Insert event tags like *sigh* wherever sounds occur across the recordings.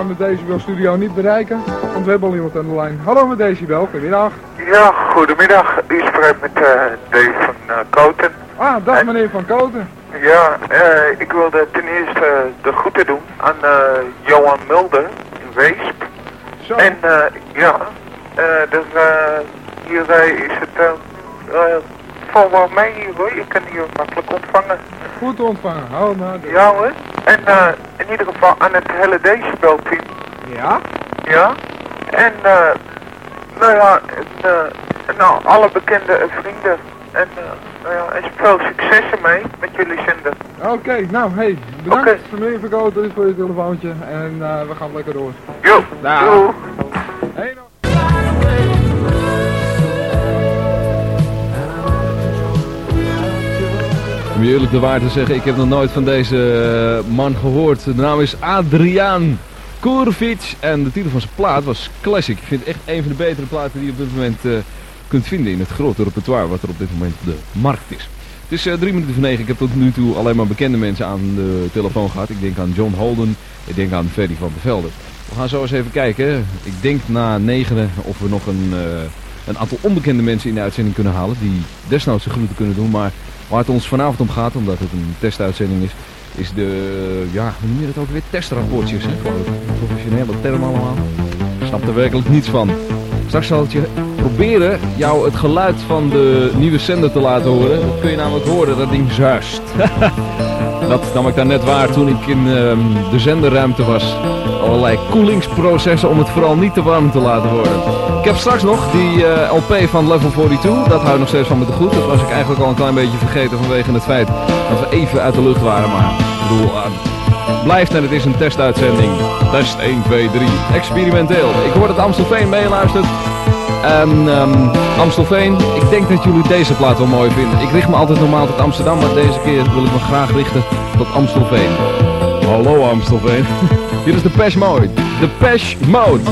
kan de Decibel Studio niet bereiken, want we hebben al iemand aan de lijn. Hallo met Decibel, goedemiddag. Ja, goedemiddag. U spreekt met uh, Dave van uh, Koten. Ah, dag meneer Van Koten. Ja, uh, ik wilde ten eerste de groeten doen aan Johan Mulder in Weesp. Zo. En ja, dus, hier is het val wel mee hier hoor, je kan hier makkelijk ontvangen. Goed ontvangen, hou maar. Ja hoor. En uh, in ieder geval aan het hele decibelteam. Ja? Ja. En uh, nou ja, en, uh, nou, alle bekende vrienden. En nou ja, en veel succes ermee met jullie zender. Oké, okay, nou hey, bedankt okay. meneer Verkoten voor je telefoontje. En we gaan lekker door. Jo, nou. Hey, nog. Om je eerlijk de waar te zeggen, ik heb nog nooit van deze man gehoord. De naam is Adriaan Kurvic en de titel van zijn plaat was Classic. Ik vind het echt een van de betere platen die je op dit moment uh, kunt vinden in het grote repertoire wat er op dit moment op de markt is. Het is uh, drie minuten voor negen. Ik heb tot nu toe alleen maar bekende mensen aan de telefoon gehad. Ik denk aan John Holden, ik denk aan Ferdy van der Velde. We gaan zo eens even kijken. Ik denk na negenen of we nog een, een aantal onbekende mensen in de uitzending kunnen halen. Die desnoods de groeten kunnen doen, maar Waar het ons vanavond om gaat, omdat het een testuitzending is, is de, ja, hoe noem je dat ook weer, testrapportjes. Hè? Gewoon professionele term allemaal. Ik snap er werkelijk niets van. Straks zal het je proberen jou het geluid van de nieuwe zender te laten horen. Dat kun je namelijk horen, dat ding zuist. *laughs* dat nam ik daar net waar toen ik in um, de zenderruimte was. Allerlei koelingsprocessen om het vooral niet te warm te laten worden. Ik heb straks nog die uh, LP van Level 42. Dat houdt nog steeds van me te goed. Dat was ik eigenlijk al een klein beetje vergeten vanwege het feit dat we even uit de lucht waren. Maar ik bedoel, uh, blijft en het is een testuitzending. Test 1, 2, 3. Experimenteel. Ik hoor dat Amstelveen meeluistert. En um, Amstelveen, ik denk dat jullie deze plaat wel mooi vinden. Ik richt me altijd normaal tot Amsterdam, maar deze keer wil ik me graag richten tot Amstelveen. Hallo Amstelveen. *laughs* Dit is de Pesh Mode. De Pesh Mode.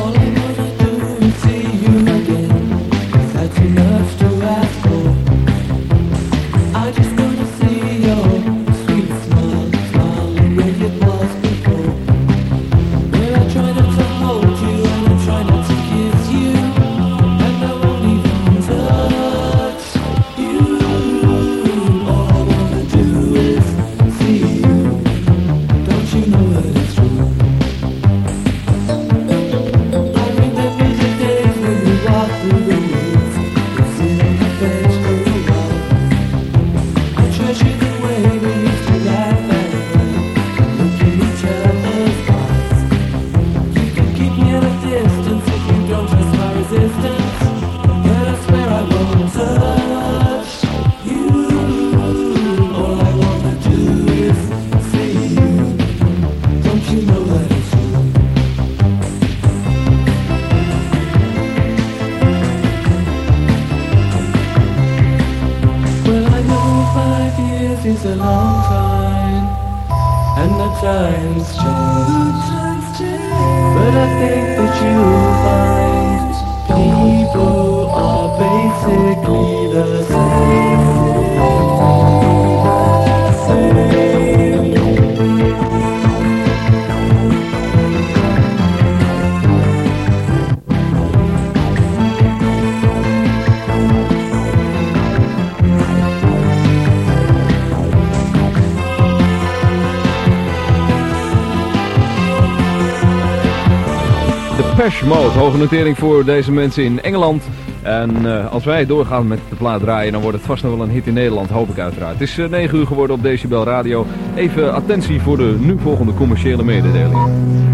Hoge notering voor deze mensen in Engeland. En uh, als wij doorgaan met de plaat draaien, dan wordt het vast nog wel een hit in Nederland, hoop ik uiteraard. Het is uh, 9 uur geworden op Decibel Radio. Even attentie voor de nu volgende commerciële mededelingen.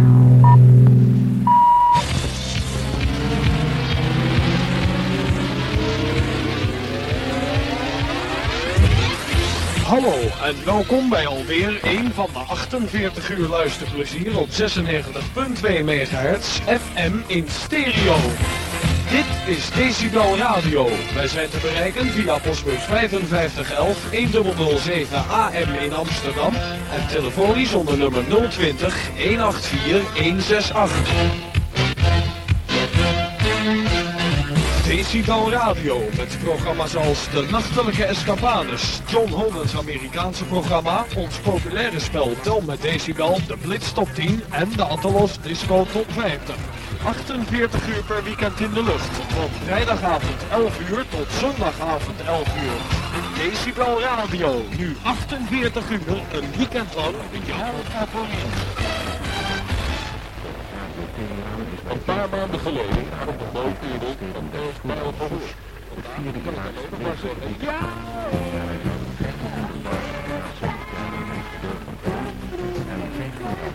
Hallo en welkom bij alweer een van de 48 uur luisterplezier op 96.2 MHz FM in stereo. Dit is Decibel Radio. Wij zijn te bereiken via postbus 5511 1007 AM in Amsterdam en telefonisch onder nummer 020 184 168. Decibel Radio met programma's als De Nachtelijke Escapades, John Holland's Amerikaanse programma, ons populaire spel Tel met Decibel, de Blitz Top 10 en de Atalos Disco Top 50. 48 uur per weekend in de lucht, van vrijdagavond 11 uur tot zondagavond 11 uur. Decibel Radio, nu 48 uur, een weekend lang, jaren favoriet. Een paar maanden geleden kwam de bootwereld van alleen nog maar zeggen, ja!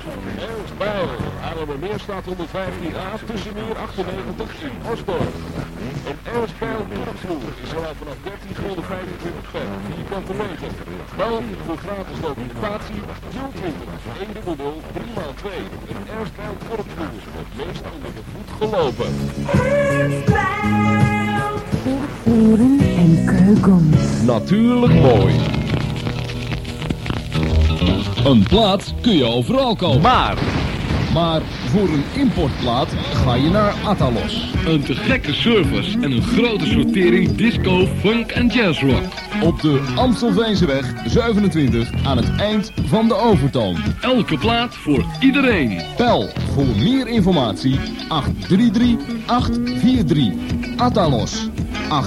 Ernst Bijl, Adelamermeer staat 115a, tussenmeer 98 in Osdorp. Een Ernst Bijl kurkvloer is al vanaf 13 gulden 25 vet, vierkante meter. Bel voor gratis documentatie 020 100 3x2. Een Ernst Bijl kurkvloer, het meest onder de voet gelopen. Oren en keukens. Natuurlijk mooi. Een plaat kun je overal kopen. Maar Maar voor een importplaat ga je naar Atalos. Een te gekke service en een grote sortering disco, funk en jazzrock. Op de Amstelveenseweg 27 aan het eind van de Overtoom. Elke plaat voor iedereen. Bel voor meer informatie 833-843. Atalos. 833-843.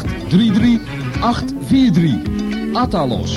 Atalos.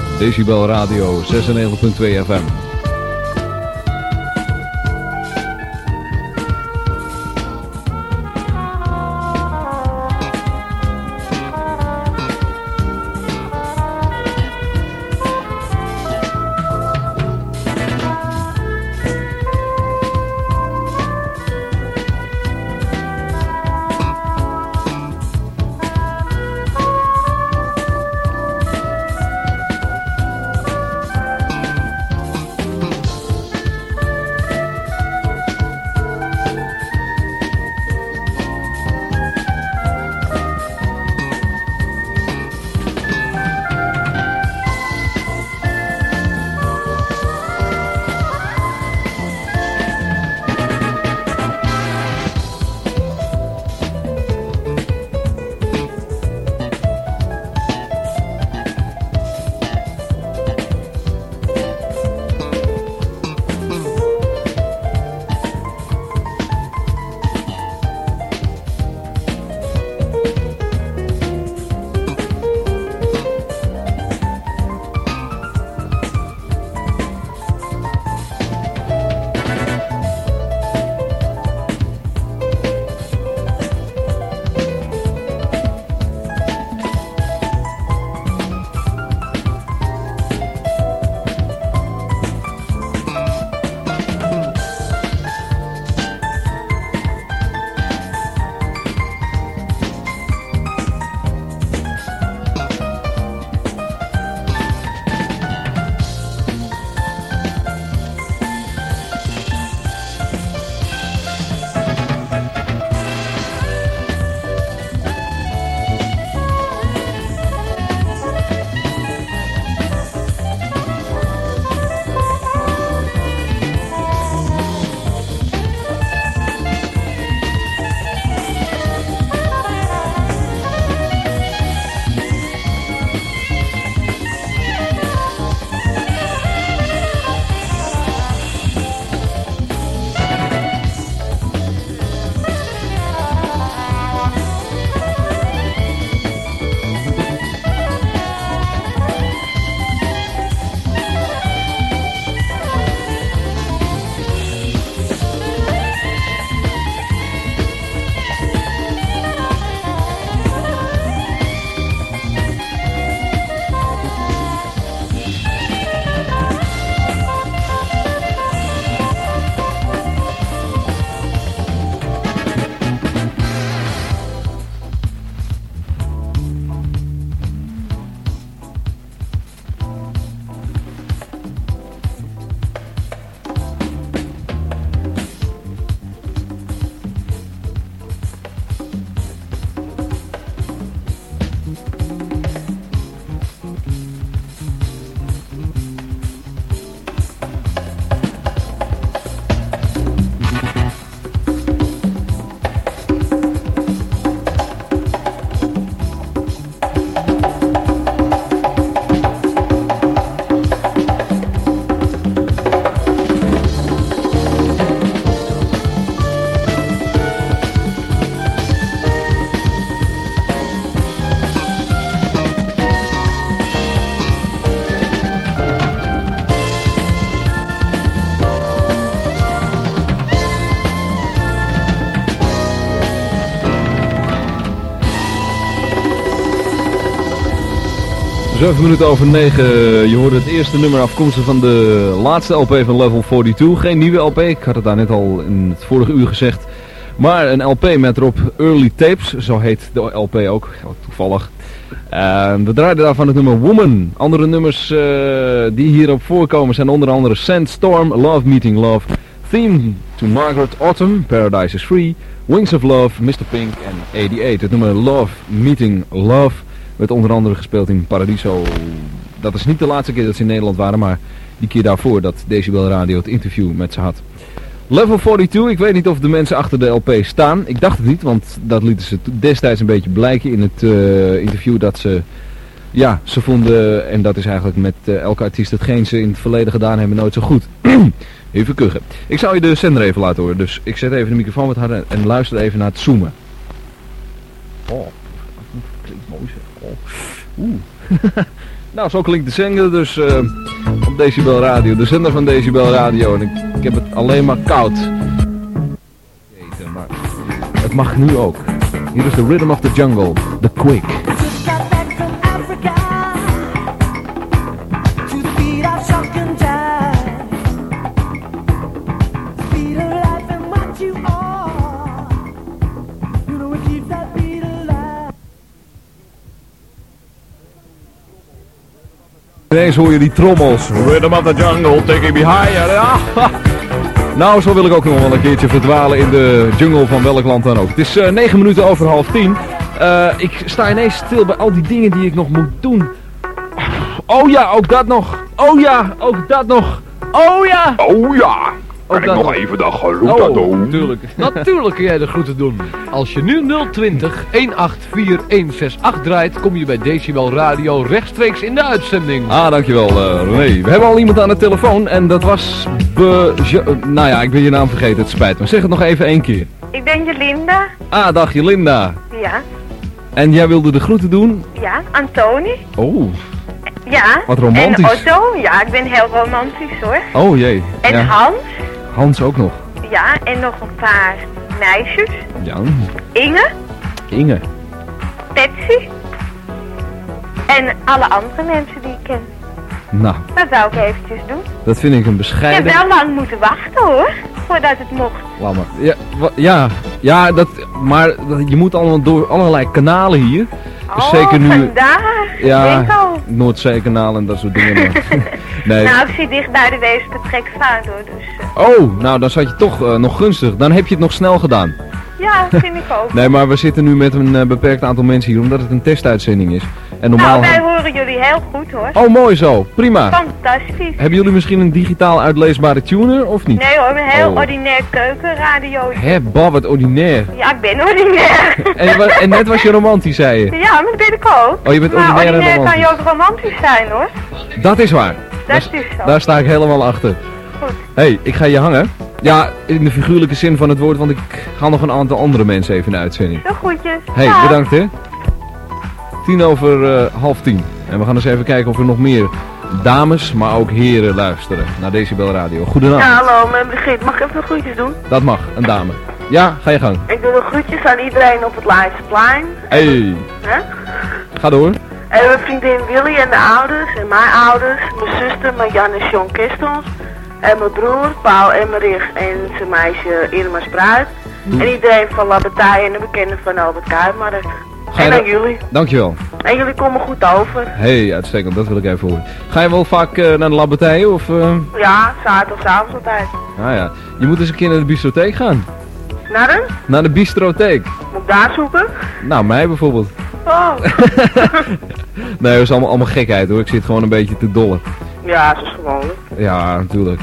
Decibel Radio 96.2 FM. 7 minuten over 9. Je hoorde het eerste nummer afkomstig van de laatste LP van Level 42. Geen nieuwe LP, ik had het daar net al in het vorige uur gezegd. Maar een LP met erop Early Tapes, zo heet de LP ook, toevallig. En we draaiden daarvan het nummer Woman. Andere nummers eh, die hierop voorkomen zijn onder andere Sandstorm, Love Meeting Love, Theme to Margaret Autumn, Paradise is Free, Wings of Love, Mr. Pink en 88. Het nummer Love Meeting Love werd onder andere gespeeld in Paradiso. Dat is niet de laatste keer dat ze in Nederland waren, maar die keer daarvoor dat Decibel Radio het interview met ze had. Level 42, ik weet niet of de mensen achter de LP staan. Ik dacht het niet, want dat lieten ze destijds een beetje blijken in het uh, interview dat ze... Ja, ze vonden, en dat is eigenlijk met uh, elke artiest hetgeen ze in het verleden gedaan hebben, nooit zo goed. *clears throat* even kuchen. Ik zou je de zender even laten horen, dus ik zet even de microfoon wat harder en luister even naar het zoomen. Oh, Oeh. *laughs* nou, zo klinkt de zender dus uh, op Decibel Radio. De zender van Decibel Radio. En ik, heb het alleen maar koud. Maar het mag nu ook. Hier is de Rhythm of the Jungle. The Quick. Ineens hoor je die trommels. Rhythm of the jungle, taking me higher. Ah, *laughs* nou, zo wil ik ook nog wel een keertje verdwalen in de jungle van welk land dan ook. Het is uh, 9 minuten over half 10. Uh, ik sta ineens stil bij al die dingen die ik nog moet doen. Oh ja, ook dat nog. Oh ja, ook dat nog. Oh ja. Oh ja. Kan ik nog even de groeten oh, doen? Natuurlijk. Natuurlijk kun jij de groeten doen. Als je nu 020 184 draait, kom je bij Decibel Radio rechtstreeks in de uitzending. Ah, dankjewel uh, René. We hebben al iemand aan de telefoon en dat was... Be nou ja, ik ben je naam vergeten, het spijt me. Zeg het nog even één keer. Ik ben Jelinda. Ah, dag Jelinda. Ja. En jij wilde de groeten doen? Ja, Antoni. Oh. Ja. Wat romantisch. En Otto, ja, ik ben heel romantisch hoor. Oh jee. En ja. Hans. Hans ook nog. Ja, en nog een paar meisjes. Ja. Inge. Inge. Patsy. En alle andere mensen die ik ken. Nou. Dat zou ik eventjes doen. Dat vind ik een bescheiden... Ik heb wel lang moeten wachten hoor, voordat het mocht. Laat maar. Ja, ja, ja dat, maar dat, je moet allemaal door allerlei kanalen hier. Oh, zeker nu, vandaar. Ja, Noordzeekanaal en dat soort dingen. *laughs* Nee. Nou, ik zit dicht bij de Weespertrekvaart hoor, dus... Uh... Oh, nou dan zat je toch uh, nog gunstig. Dan heb je het nog snel gedaan. Ja, vind ik ook. *laughs* nee, maar we zitten nu met een uh, beperkt aantal mensen hier, omdat het een testuitzending is. En normaal... Nou, wij horen jullie heel goed hoor. Oh, mooi zo. Prima. Fantastisch. Hebben jullie misschien een digitaal uitleesbare tuner, of niet? Nee hoor, een heel oh. ordinair keukenradio. Hé, Bob, wat ordinair. Ja, ik ben ordinair. en, en, net was je romantisch, zei je? Ja, maar dat ben ik ook. Oh, je bent maar ordinair, ordinair en romantisch. kan je ook romantisch zijn hoor. Dat is waar. Dat daar, is zo. Daar sta ik helemaal achter. Goed. Hé, hey, ik ga je hangen. Ja, in de figuurlijke zin van het woord, want ik ga nog een aantal andere mensen even in de uitzending. Hé, hey, bedankt hè. Tien over uh, half tien. En we gaan eens even kijken of er nog meer dames, maar ook heren luisteren naar Decibel Radio. Goedenavond. Ja, hallo, mijn Brigitte. Mag ik even de groetjes doen? Dat mag, een dame. Ja, ga je gang. Ik doe de groetjes aan iedereen op het Leidseplein. Hey. Hè? Ga door. En mijn vriendin Willy en de ouders, en mijn ouders, mijn zuster Marianne en John Kestels. En mijn broer, Paul Emmerich en zijn meisje Irma Spruit. En iedereen van Labatij en de bekende van Albert Kuipmark. En aan jullie. Dankjewel. En jullie komen goed over. hey, uitstekend. Dat wil ik even horen. Ga je wel vaak uh, naar de Labatij of... Uh... Ja, zaterdagavond altijd. Ah ja. Je moet eens een keer naar de bistrotheek gaan. Naar de? Naar de bistrotheek. Moet ik daar zoeken? Nou, mij bijvoorbeeld. Oh. *laughs* nee, dat is allemaal, allemaal gekheid hoor. Ik zit gewoon een beetje te dollen. Ja, dat is gewoonlijk. Ja, natuurlijk.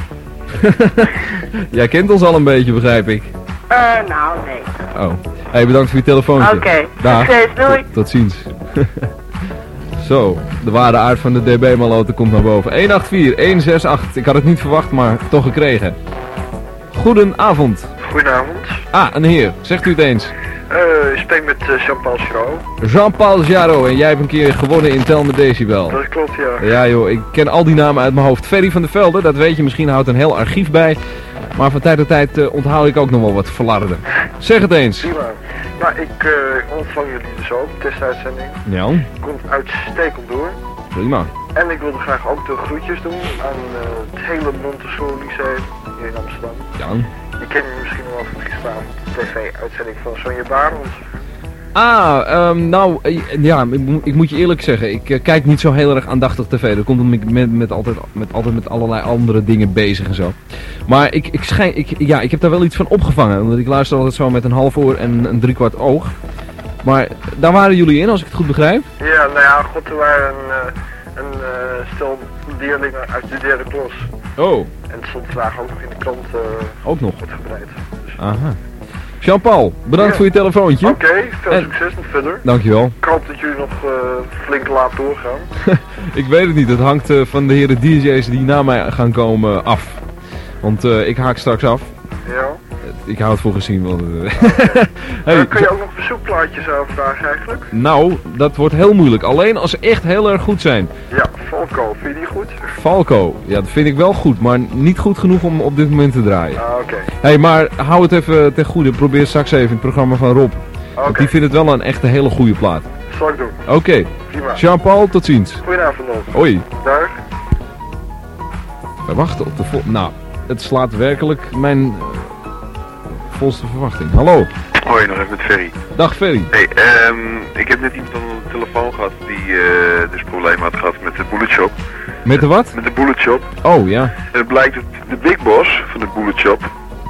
*laughs* Jij kent ons al een beetje, begrijp ik. Eh, uh, nou, nee. Oh. Hey, bedankt voor je telefoontje. Oké. Okay. Dag. Succes, doei. Tot, tot ziens. *laughs* Zo, de ware aard van de DB-maloten komt naar boven. 184-168. Ik had het niet verwacht, maar toch gekregen. Goedenavond. Goedenavond. Ah, een heer. Zegt u het eens. Uh, ik spreek met uh, Jean-Paul Jarot. Jean-Paul Jarot. En jij hebt een keer gewonnen in Tel met Decibel. Dat klopt, ja. Ja joh, ik ken al die namen uit mijn hoofd. Ferry van der Velde, dat weet je misschien, houdt een heel archief bij. Maar van tijd tot tijd uh, onthoud ik ook nog wel wat verlarden. Zeg het eens. Prima. Nou, ik uh, ontvang jullie dus ook, testuitzending. Ja. Komt uitstekend door. Prima. En ik wilde graag ook de groetjes doen aan eh, het hele Montessori Lyceum hier in Amsterdam. Ja. Je kent me misschien nog wel van gisteravond tv-uitzending van Sonja Barend. Ah, ehm, nou, eh, ja, ik, ik moet je eerlijk zeggen, ik eh, kijk niet zo heel erg aandachtig tv. Dat komt omdat ik met, met, altijd, met, altijd met allerlei andere dingen bezig en zo. Maar ik, ik, schijn, ik, ja, ik heb daar wel iets van opgevangen, omdat ik luister altijd zo met een half oor en een driekwart oog. Maar daar waren jullie in, als ik het goed begrijp? Ja, nou ja, god, er waren een, eh, een eh, stel leerlingen uit de derde klas. Oh. En het stond vandaag ook nog in de krant Ook nog. uitgebreid. Aha. Jean-Paul, bedankt Ja. voor je telefoontje. Oké, veel En- succes nog verder. Dankjewel. Ik hoop dat jullie nog eh, flink laat doorgaan. *laughs* Ik weet het niet, het hangt eh, van de heren DJ's die na mij gaan komen af. Want eh, ik haak straks af. Ja. Ik hou het voor gezien. Want, eh, *laughs* hey, Eh, kun je ook nog verzoekplaatjes aanvragen eigenlijk? Nou, dat wordt heel moeilijk. Alleen als ze echt heel erg goed zijn. Ja, Falco, vind je die goed? Falco, ja, dat vind ik wel goed, maar niet goed genoeg om op dit moment te draaien. Ah, oké. hey, maar hou het even ten goede. Probeer straks even in het programma van Rob. Want Oké. die vindt het wel een echte hele goede plaat. Zal ik doen. Oké. Jean-Paul, tot ziens. Goedenavond nog. Hoi. Dag. We wachten op de vol... Nou, het slaat werkelijk mijn volste verwachting. Hallo. Hoi, nog even met Ferry. Dag Ferry. Hey, ehm, ik heb net iemand aan de telefoon gehad die eh, dus problemen had gehad met de bullet shop. Met de wat? Met de bullet shop. Oh, ja. En het blijkt dat de big boss van de bullet shop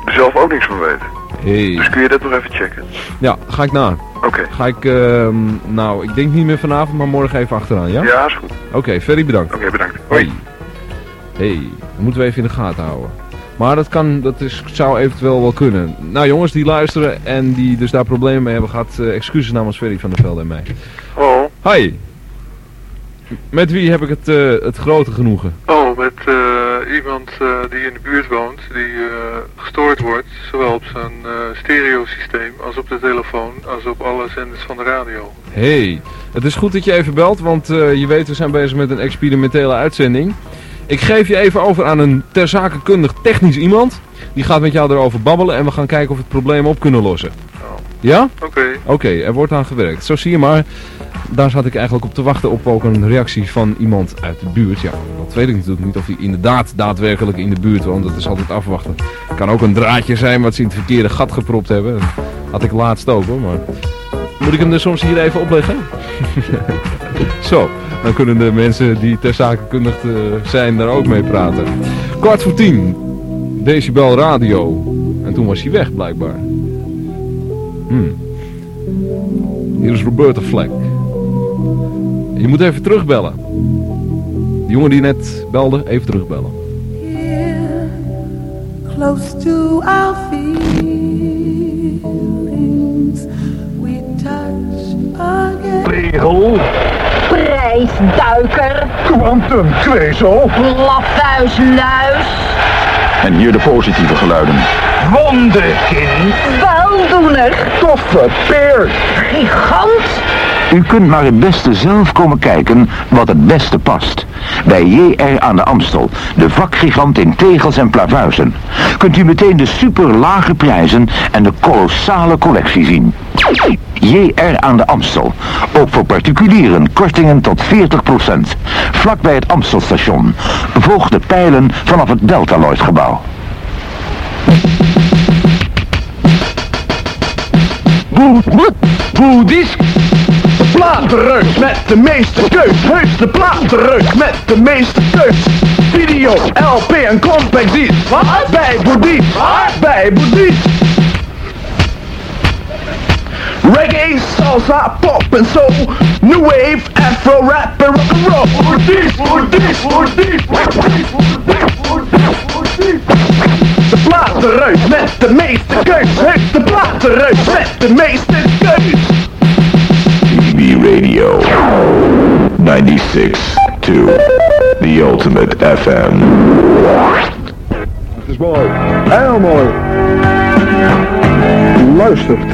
er zelf ook niks van weet. Hey. Dus kun je dat nog even checken? Ja, ga ik na. Oké. Ga ik, ehm, nou, ik denk niet meer vanavond, maar morgen even achteraan, ja? Ja, is goed. Oké, Ferry bedankt. Oké, bedankt. Hoi. hey, dat moeten we even in de gaten houden. Maar dat kan, dat is, zou eventueel wel kunnen. Nou jongens die luisteren en die dus daar problemen mee hebben gehad, eh, excuses namens Ferry van der Velde en mij. Oh, Hi. Met wie heb ik het, eh, het grote genoegen? oh met eh, iemand eh, die in de buurt woont, die gestoord wordt, zowel op zijn stereosysteem als op de telefoon, als op alle zenders van de radio. Hey, het is goed dat je even belt, want je weet we zijn bezig met een experimentele uitzending. Ik geef je even over aan een ter zake kundig technisch iemand. Die gaat met jou erover babbelen en we gaan kijken of we het probleem op kunnen lossen. Ja? Oké. Oké, er wordt aan gewerkt. Zo zie je maar, daar zat ik eigenlijk op te wachten op ook een reactie van iemand uit de buurt. Ja, dat weet ik natuurlijk niet of hij inderdaad daadwerkelijk in de buurt woont. Dat is altijd afwachten. Het kan ook een draadje zijn wat ze in het verkeerde gat gepropt hebben. Dat had ik laatst ook hoor, maar... Moet ik hem er soms hier even opleggen? *laughs* Zo, dan kunnen de mensen die ter zake kundig eh, zijn daar ook mee praten. Kwart voor tien, Decibel Radio. En toen was hij weg blijkbaar. Hmm. Hier is Roberta Fleck. Je moet even terugbellen. Die jongen die net belde, even terugbellen. close to our feelings. Touch again. Regel. Prijsduiker. Quantumkwezel. Lafhuisluis. En hier de positieve geluiden. Wonderkind. Weldoener. Toffe peer. Gigant. U kunt maar het beste zelf komen kijken wat het beste past. Bij JR aan de Amstel, de vakgigant in tegels en plavuizen. Kunt u meteen de super lage prijzen en de kolossale collectie zien. JR aan de Amstel. Ook voor particulieren kortingen tot 40%. Vlak bij het Amstelstation. Volg de pijlen vanaf het Deltaloid gebouw. Platenreus met de meeste keus. Heus de platenreus met de meeste keus. Video, LP en compact disc. Wat? Bij Boedies. Bij Boedies. Reggae, salsa, pop en soul. New wave, afro, rap en Boedies, Boedies, Boedies, Boedies. De platenreus met de meeste keus. Heus de platenreus met de meeste keus. TB Radio 96 to the ultimate FM. Het is mooi. Heel. Luistert.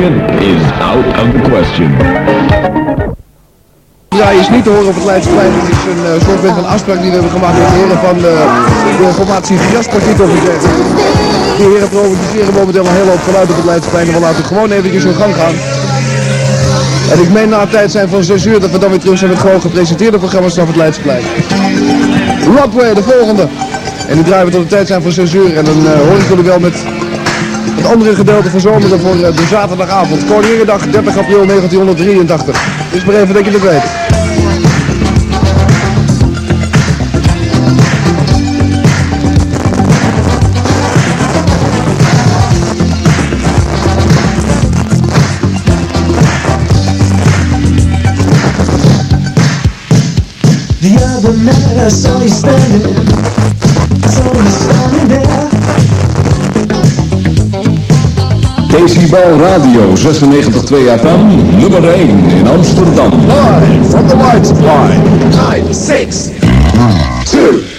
Is out of the question. Ja, is niet te horen op het Leidseplein. Het is een uh, soort van afspraak die we hebben gemaakt met de heren van de, de formatie Graspartiet of gezegd. Die heren produceren momenteel een hele hoop geluid op het Leidseplein en we laten gewoon eventjes in gang gaan. En ik meen na het tijd zijn van 6 uur dat we dan weer terug zijn met gewoon gepresenteerde programma's vanaf het Leidseplein. Rodway, de volgende. En die draaien we tot de tijd zijn van 6 uur en dan uh, hoor ik jullie wel met het andere gedeelte van zomeren voor uh, de zaterdagavond. Koninginnedag 30 april 1983. Dus maar even dat je het weet. The other night I saw you standing. Decibel Radio 96.2 FM, nummer 1 in Amsterdam. Live from the White Supply. 9, 6, 2, 1.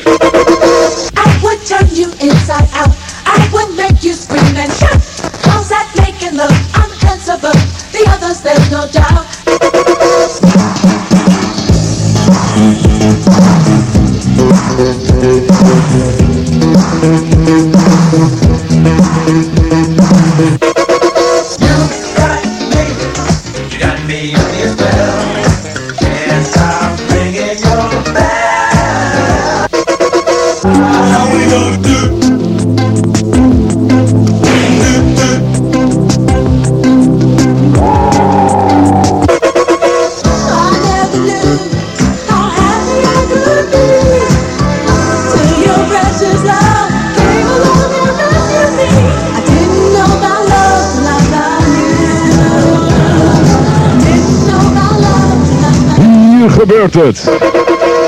Het.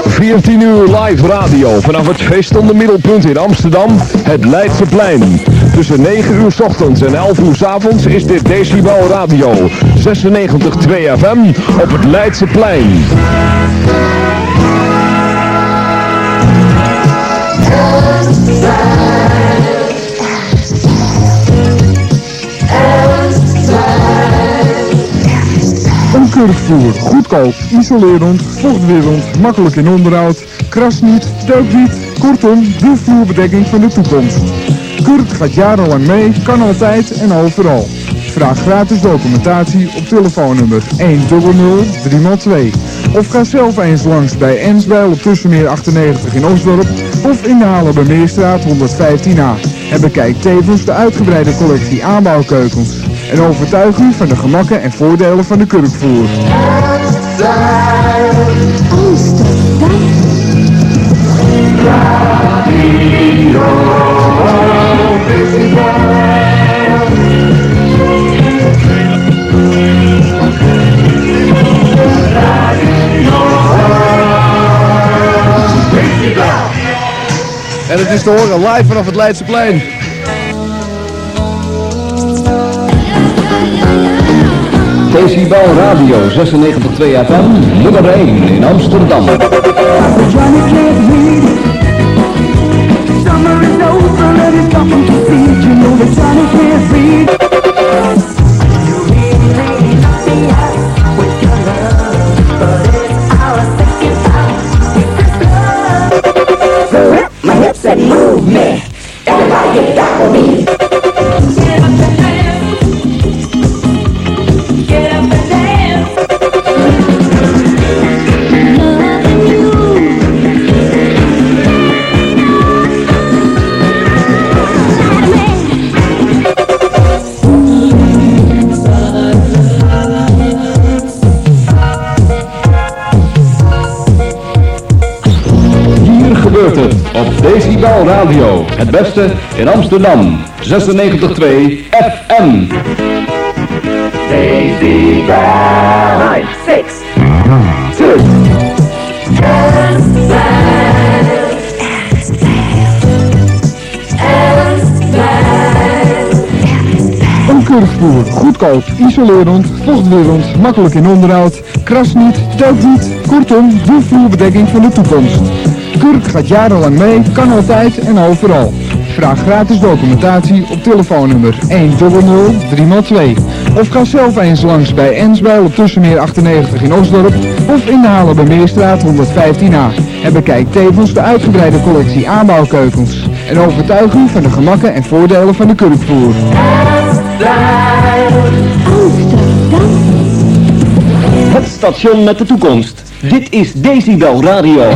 14 uur live radio vanaf het feestende middelpunt in Amsterdam, het Leidseplein. Tussen 9 uur 's ochtends en 11 uur 's avonds is dit Decibel Radio 96.2 FM op het Leidseplein. Kurkvoer, goedkoop, isolerend, vochtwerend, makkelijk in onderhoud, krast niet, deukt niet, kortom, de vloerbedekking van de toekomst. Kurk gaat jarenlang mee, kan altijd en overal. Vraag gratis documentatie op telefoonnummer 100 302 of ga zelf eens langs bij Ensbijl op Tussenmeer 98 in Osdorp of in de Halenbermeerstraat 115a. En bekijk tevens de uitgebreide collectie aanbouwkeukens. En overtuig van de gemakken en voordelen van de kurkvoer. En het is te horen live vanaf het Leidseplein. Decibel Radio 96.2 FM, nummer 1 in Amsterdam. Radio. Het beste in Amsterdam. 96.2 FM. Nine, six, two, Een kurkvoer, goedkoop, isolerend, vochtwerend, makkelijk in onderhoud, krast niet, deukt niet, kortom, de vloerbedekking van de toekomst. Kurk gaat jarenlang mee, kan altijd en overal. Vraag gratis documentatie op telefoonnummer 100 302 of ga zelf eens langs bij Ensbijl op Tussenmeer 98 in Osdorp of in de Halenbermeerstraat 115a. En bekijk tevens de uitgebreide collectie aanbouwkeukens. En overtuig u van de gemakken en voordelen van de kurkvoer. Het station met de toekomst. Dit is Decibel Radio.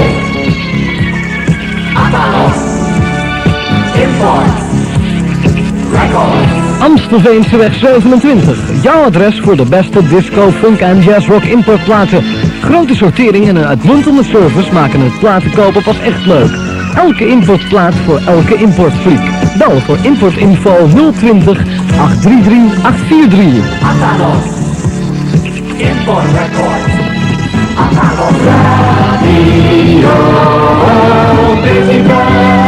Amstelveenseweg 27. Jouw adres voor de beste disco, funk en jazzrock importplaten. Grote sortering en een uitmuntende service maken het platenkopen pas echt leuk. Elke importplaat voor elke importfreak. Bel voor importinfo 020 833 843. Import Records. Apollo Radio. Decibel. Radio.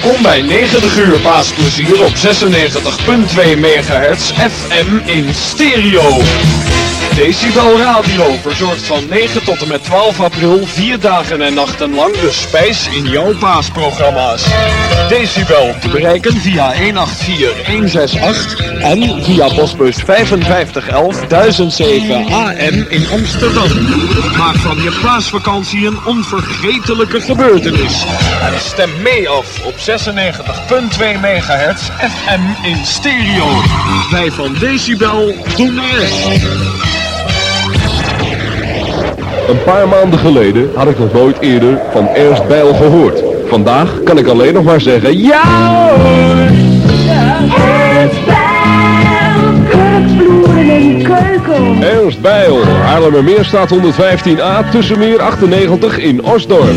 Welkom bij 90 uur paasplezier op 96.2 MHz FM in stereo. Decibel Radio verzorgt van 9 tot en met 12 april vier dagen en nachten lang de spijs in jouw paasprogramma's. Decibel te bereiken via 184168 en via postbus 5511 1007 AM in Amsterdam. Maak van je paasvakantie een onvergetelijke gebeurtenis. En stem mee af op 96.2 MHz FM in stereo. Wij van Decibel doen de. Een paar maanden geleden had ik nog nooit eerder van Ernst Bijl gehoord. Vandaag kan ik alleen nog maar zeggen ja hoor! Kurkvloeren en keuken. Ernst Bijl, staat 115a, Tussenmeer 98 in Osdorp.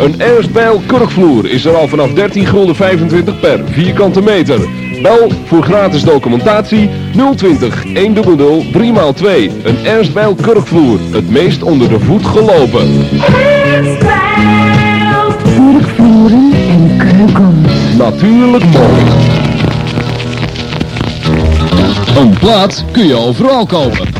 Een Ernst Bijl kurkvloer is er al vanaf 13 gulden 25 per vierkante meter. Bel voor gratis documentatie 020 100 3x2. Een Ernst Bijl kurkvloer, het meest onder de voet gelopen. Kurkvloeren en keuken. Natuurlijk mooi. Een plaat kun je overal kopen.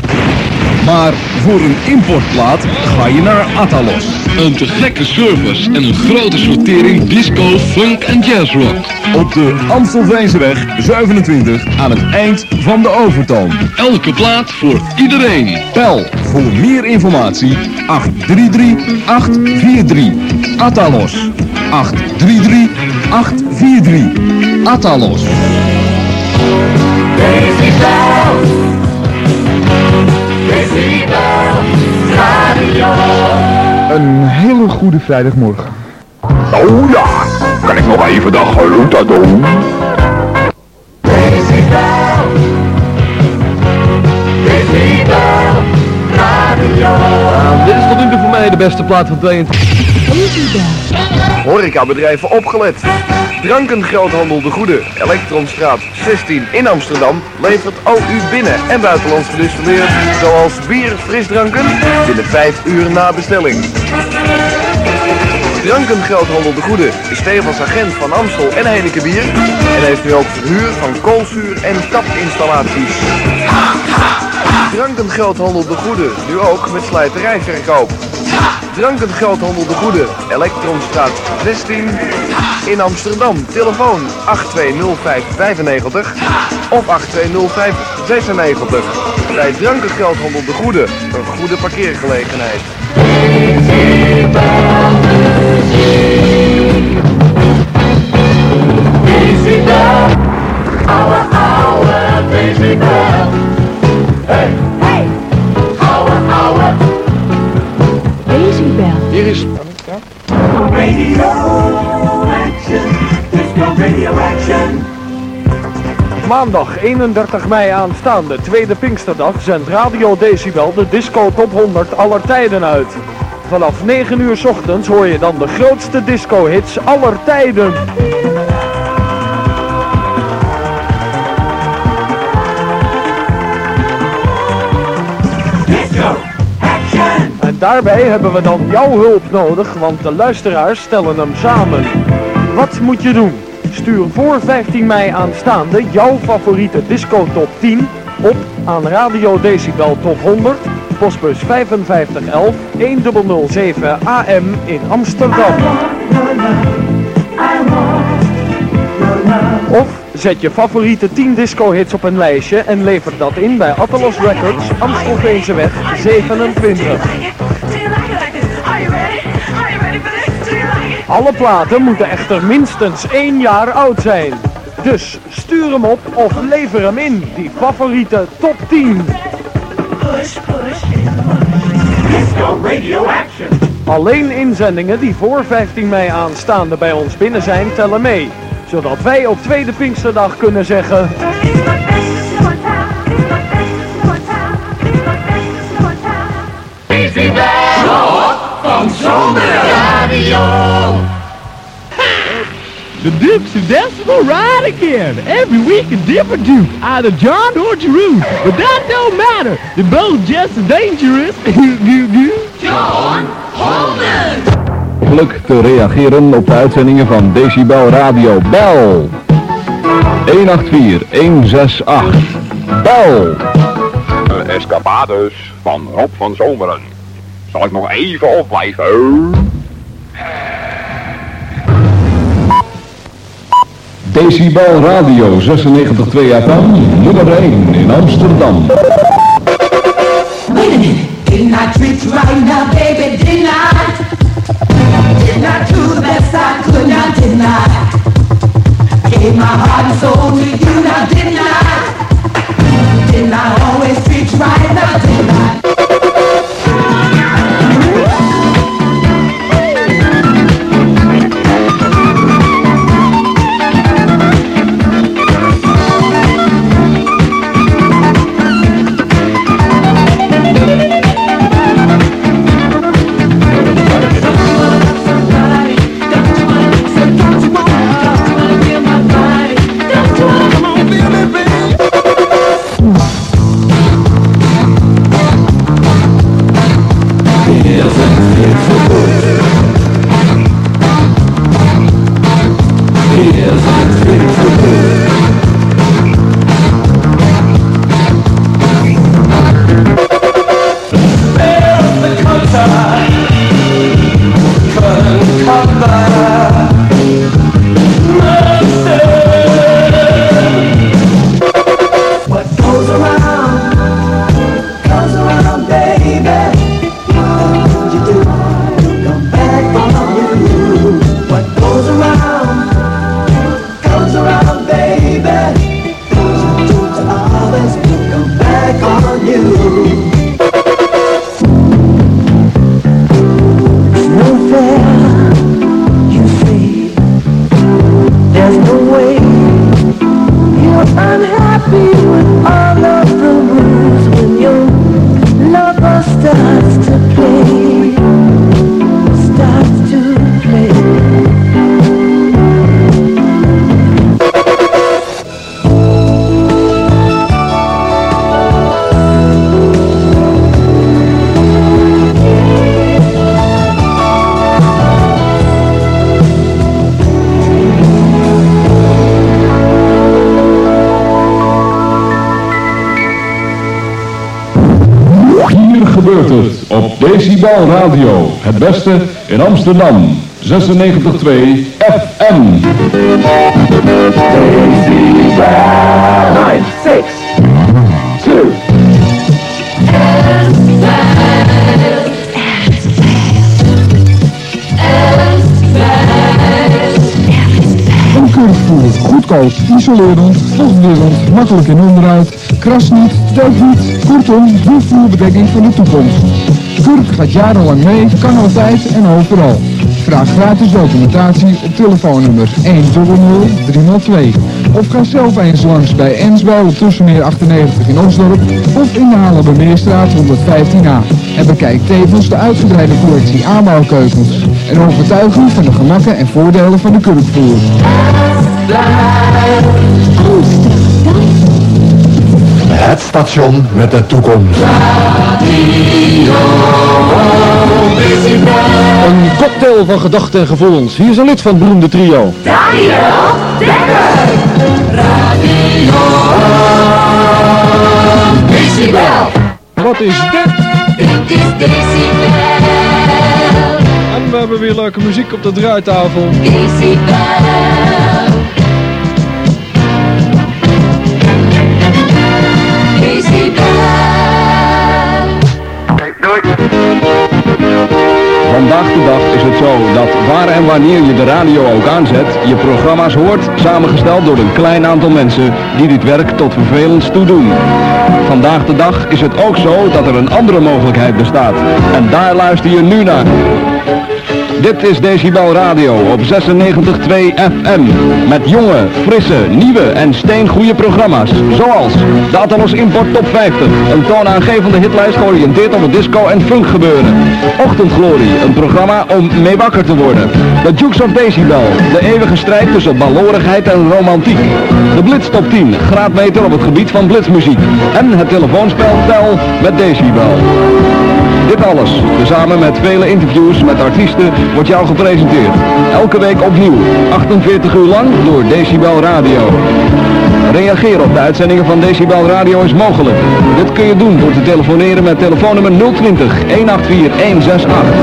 Maar voor een importplaat ga je naar Atalos. Een te gekke service en een grote sortering disco, funk en jazzrock. Op de Amstelveenseweg 27 aan het eind van de Overtoom. Elke plaat voor iedereen. Bel voor meer informatie 833-843. Atalos. 833-843. Atalos. Daisy Een hele goede vrijdagmorgen. Oh ja, kan ik nog even de groeten doen? Beste plaat van 22. Horecabedrijven opgelet. Drankengroothandel De Goede, Elektronstraat 16 in Amsterdam, levert al uw binnen- en buitenlands gedistilleerd, zoals bier, frisdranken, binnen 5 uur na bestelling. Drankengroothandel De Goede is tevens agent van Amstel en Heineken Bier en heeft nu ook verhuur van koolzuur en tapinstallaties. Drankengroothandel De Goede, nu ook met slijterijverkoop. Drankengroothandel De Goede, Elektronstraat 16 in Amsterdam. Telefoon 820595 of 820596. Bij Drankengroothandel De Goede, een goede parkeergelegenheid. Radio action. Disco radio action. Maandag 31 mei aanstaande, tweede Pinksterdag, zendt Radio Decibel de Disco Top 100 aller tijden uit. Vanaf 9 uur 's ochtends hoor je dan de grootste disco-hits aller tijden. Disco daarbij hebben we dan jouw hulp nodig, want de luisteraars stellen hem samen. Wat moet je doen? Stuur voor 15 mei aanstaande jouw favoriete disco top 10 op aan Radio Decibel Top 100, postbus 5511 1007 AM in Amsterdam. Of zet je favoriete 10 disco-hits op een lijstje en lever dat in bij Atalos Records, Amstelveenseweg 27. Alle platen moeten echter minstens één jaar oud zijn. Dus stuur hem op of lever hem in, die favoriete top 10. Disco radio action. Alleen inzendingen die voor 15 mei aanstaande bij ons binnen zijn, tellen mee. Zodat wij op tweede Pinksterdag kunnen zeggen... Daisy Bell. Van Zonder Radio. The Dukes of Decibel ride again. Every week a different Duke, either John or Jeru. But that don't matter. They're both just as dangerous. *laughs* John Holman. Geluk te reageren op de uitzendingen van Decibel Radio. Bel 184 168. Bel. Uh, escapades van Rob van Zomeren. Zal ik nog even opblijven? Decibel Radio 96.2 FM, nummer 1 in Amsterdam. Wait a minute, didn't I treat you right now, baby? Didn't I? Didn't I do the best I could now, didn't I? Gave my heart and soul to you now, didn't I? Didn't I always treat you Decibel Radio. Het beste in Amsterdam. 96.2 FM. Nine, six, two. Een kurkvoer, goedkoop, isolerend, vochtwerend, makkelijk in onderhoud, krast niet, deugt niet, kortom, de vloerbedekking van de toekomst. Kurk gaat jarenlang mee, kan altijd en overal. Vraag gratis documentatie op telefoonnummer 100 302. Of ga zelf eens langs bij Ensbouw op Tussenmeer 98 in Osdorp of in de Halenbemeerstraat 115a. En bekijk tevens de uitgebreide collectie aanbouwkeukens. En overtuig u van de gemakken en voordelen van de kurkvoer. Station met de toekomst. Een cocktail van gedachten en gevoelens. Hier is een lid van het beroemde trio. Wat is dit? En we hebben weer leuke muziek op de draaitafel. Vandaag de dag is het zo dat waar en wanneer je de radio ook aanzet, je programma's hoort, samengesteld door een klein aantal mensen die dit werk tot vervelend toe doen. Vandaag de dag is het ook zo dat er een andere mogelijkheid bestaat. En daar luister je nu naar. Dit is Decibel Radio op 96.2 FM. Met jonge, frisse, nieuwe en steengoede programma's. Zoals de Atalos Import Top 50. Een toonaangevende hitlijst georiënteerd op het disco en funk gebeuren. Ochtendglorie, een programma om mee wakker te worden. De Jukes of Decibel, de eeuwige strijd tussen balorigheid en romantiek. De Blitz Top 10, graadmeter op het gebied van blitzmuziek. En het telefoonspel Tel met Decibel. Dit alles, tezamen met vele interviews met artiesten, wordt jou gepresenteerd. Elke week opnieuw, 48 uur lang door Decibel Radio. Reageer op de uitzendingen van Decibel Radio is mogelijk. Dit kun je doen door te telefoneren met telefoonnummer 020 184 168.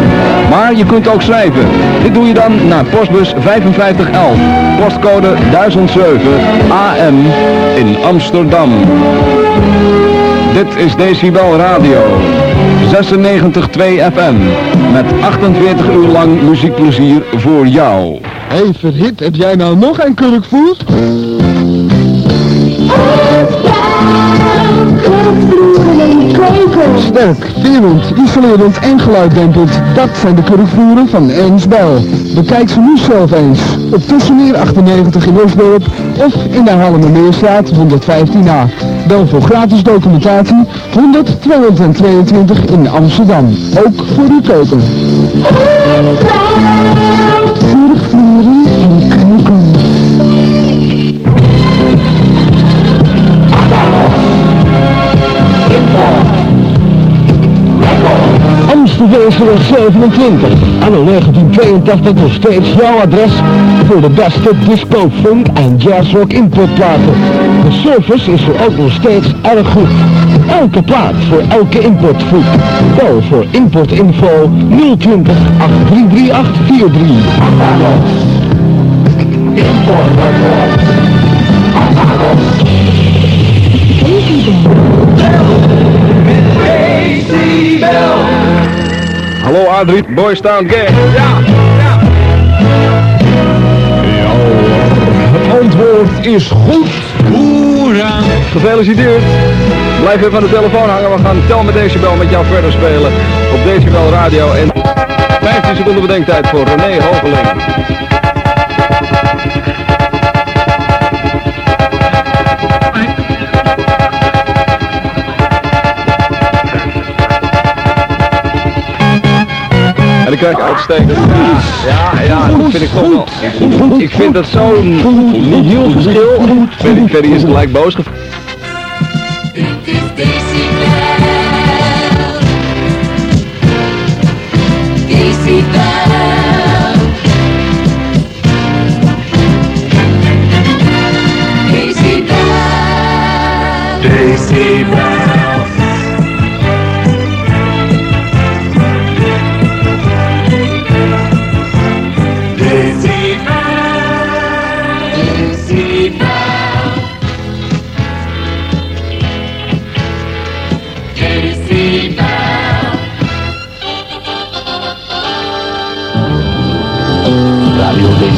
Maar je kunt ook schrijven. Dit doe je dan naar postbus 5511, postcode 1007 AM in Amsterdam. Dit is Decibel Radio. 96.2 FM. Met 48 uur lang muziekplezier voor jou. Hey, verhit, heb jij nou nog een kurkvoer? Sterk, verend, isolerend en geluiddempend. Dat zijn de kurkvloeren van Ensbel. Bekijk ze nu zelf eens. Op Tussenmeer 98 in Osdorp of in de Haarlemmermeerstraat 115a. Bel voor gratis documentatie 100 222 in Amsterdam. Ook voor uw keuken. Kurkvloeren en keuken. Amsterdamseweg 27. Anno 1982 nog steeds jouw adres voor de beste disco, funk en jazzrock importplaten. De service is er ook nog steeds erg goed. Elke plaat voor elke importvoet. Bel voor importinfo 020 8338 43. Hallo Adrie, Boys Town Gang. Ja, ja. Het antwoord is goed. Gefeliciteerd. Blijf even aan de telefoon hangen. We gaan tel met Decibel met jou verder spelen. Op Decibel Radio. En 15 seconden bedenktijd voor René Hogeling. En dan krijg ik uitstekend. Ja, ja, dat vind ik toch wel. Ik vind dat zo'n heel verschil. Ferry is gelijk boos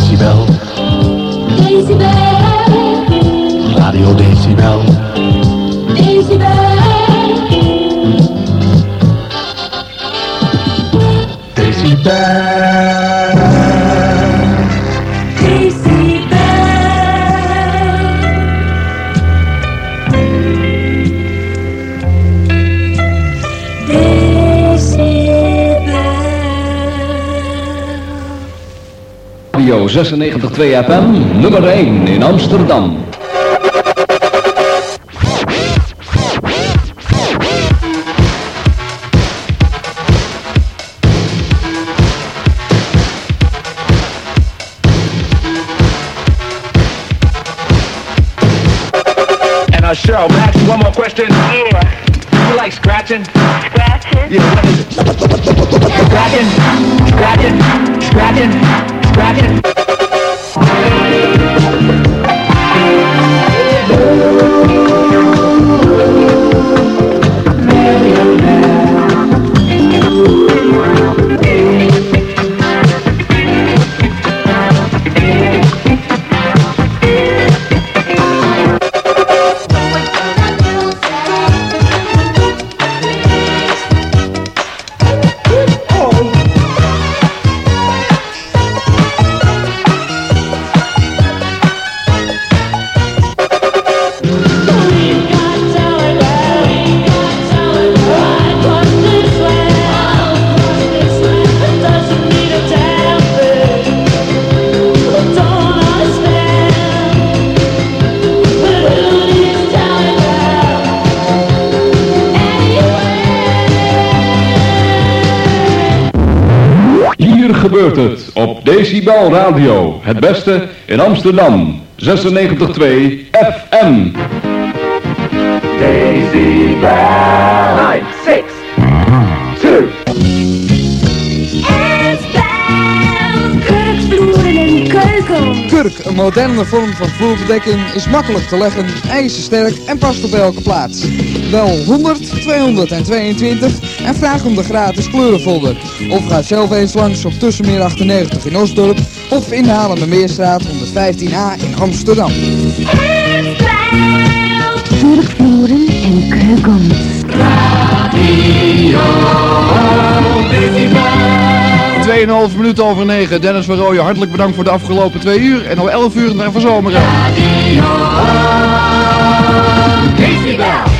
Decibel. Decibel. Radio Decibel. 96.2 FM, nummer 1 in Amsterdam. Decibel Radio. Het beste in Amsterdam. 96.2 FM. Decibel. Nine, six, two. Kurk, een moderne vorm van vloerbedekking, is makkelijk te leggen, ijzersterk en past op elke plaats. Bel 100 222 en vraag om de gratis kleurenfolder. Of ga zelf eens langs op Tussenmeer 98 in Osdorp of in de Haarlemmermeerstraat 115a in Amsterdam. Kurkvloeren en keukens. 2,5 minuten over 9. Dennis van Rooyen, hartelijk bedankt voor de afgelopen twee uur. En al 11 uur naar verzomeren. Decibel.